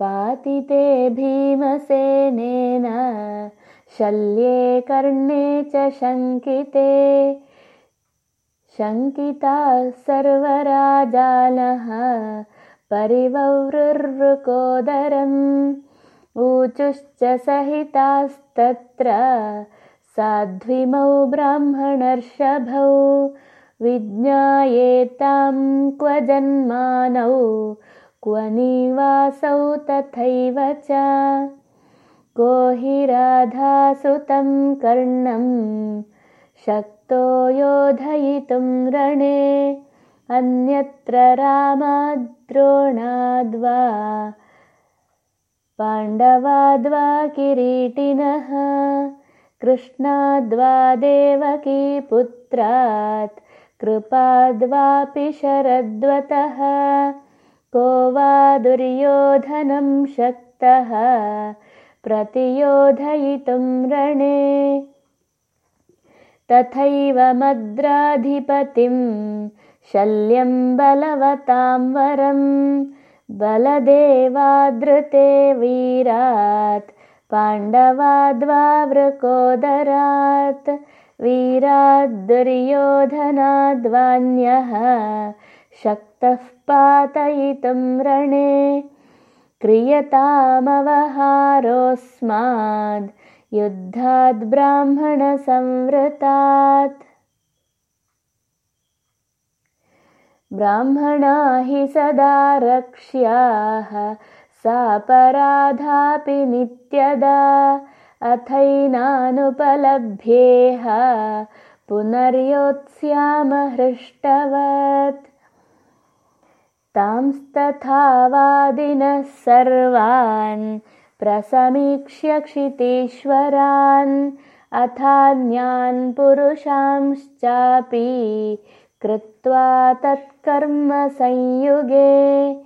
पातिते भीमसेनेन शल्ये कर्णे च शङ्किते। शङ्किताः सर्वराजानः परिववृर्वृकोदरम् ऊचुश्च सहितास्तत्र साध्विमौ ब्राह्मणर्षभौ विज्ञायेतां क्व जन्मानौ क्व निवासौ तथैव च। को हि राधासुतं कर्णं शक्तो योधयितुं रणे अन्यत्र रामाद्रोणाद्वा पाण्डवाद्वा किरीटिनः कृष्णाद्वा देवकीपुत्रात् कृपाद्वापि शरद्वतः को वा दुर्योधनं शक्तः प्रतियोधयितुं रणे। तथैव मद्राधिपतिं शल्यं बलवतां वरं। बलदेवादृते वीरात् पाण्डवाद्वावृकोदरात्। वीराद्दुर्योधनाद्वान्यः शक्तः पातयितुं रणे। क्रियतामवहारोऽस्माद् युद्धाद्ब्राह्मणसंवृतात् ब्राह्मणा हि सदा रक्ष्याः सापराधापि नित्यदा। अथैनानुपलभ्येह पुनर्योत्स्यामहृष्टवत् तांस्तथा वादिनः सर्वान् प्रसमीक्ष्य क्षितीश्वरान् अथान्यान् पुरुषांश्चापि कृत्वा तत्कर्मसंयुगे